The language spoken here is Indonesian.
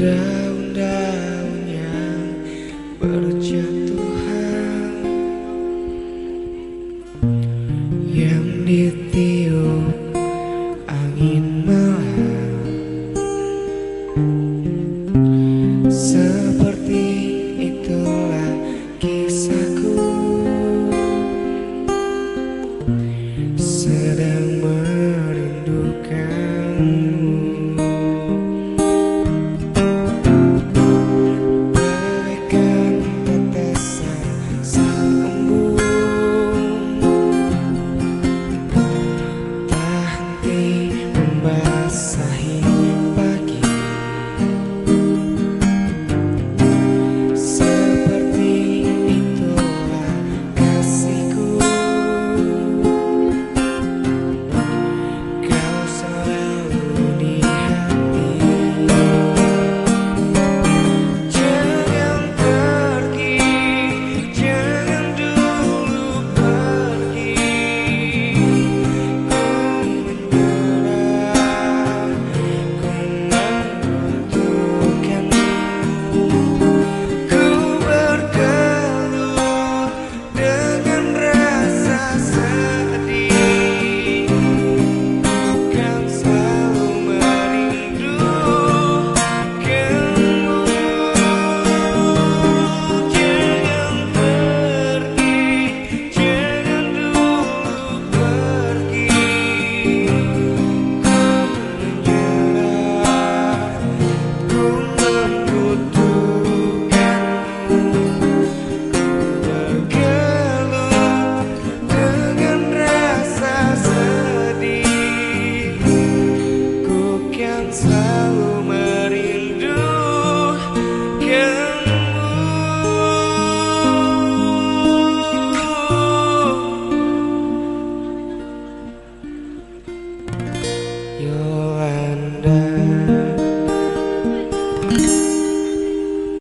Daun-daun yang berjatuhan. Yang ditiup angin